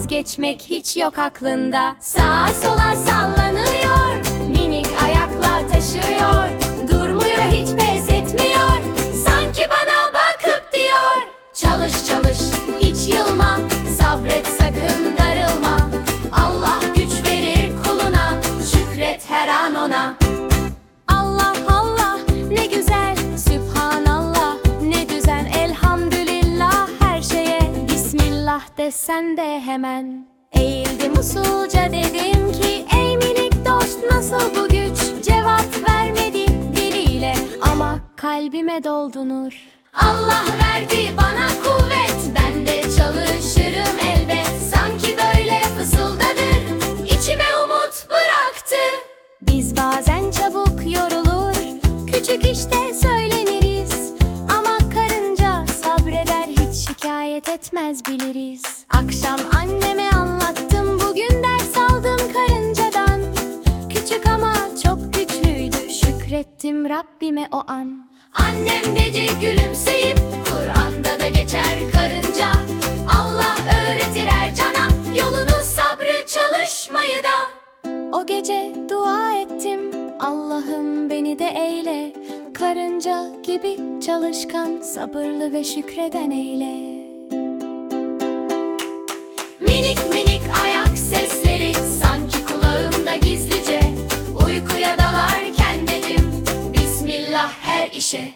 vazgeçmek hiç yok aklında. Sağa sola sallanıyor. Minik ayaklar taşıyor. Durmuyor hiç pes etmiyor. Sanki bana bakıp diyor. Çalış çalış hiç yılma. Sabret desen de hemen. Eğildim usulca dedim ki Ey minik dost nasıl bu güç? Cevap vermedi diliyle Ama kalbime doldu nur Allah verdi bana kuvvet Ben de çalışırım elbet. Sanki böyle fısıldadır İçime umut bıraktı. Biz bazen çabuk yorulur Küçük işte söyleniriz şikayet etmez biliriz. Akşam anneme anlattım Bugün ders aldım karıncadan. Küçük ama çok güçlüydü Şükrettim Rabbime o an. Annem dedi gülümseyip Kur'an'da da geçer karınca. Allah öğretir her cana Yolunu sabrı çalışmayı da. O gece dua ettim Allah'ım beni de eyle. Karınca gibi çalışkan Sabırlı ve şükreden eyle Minik minik ayak sesleri Sanki kulağımda gizlice. Uykuya dalarken dedim Bismillah her işe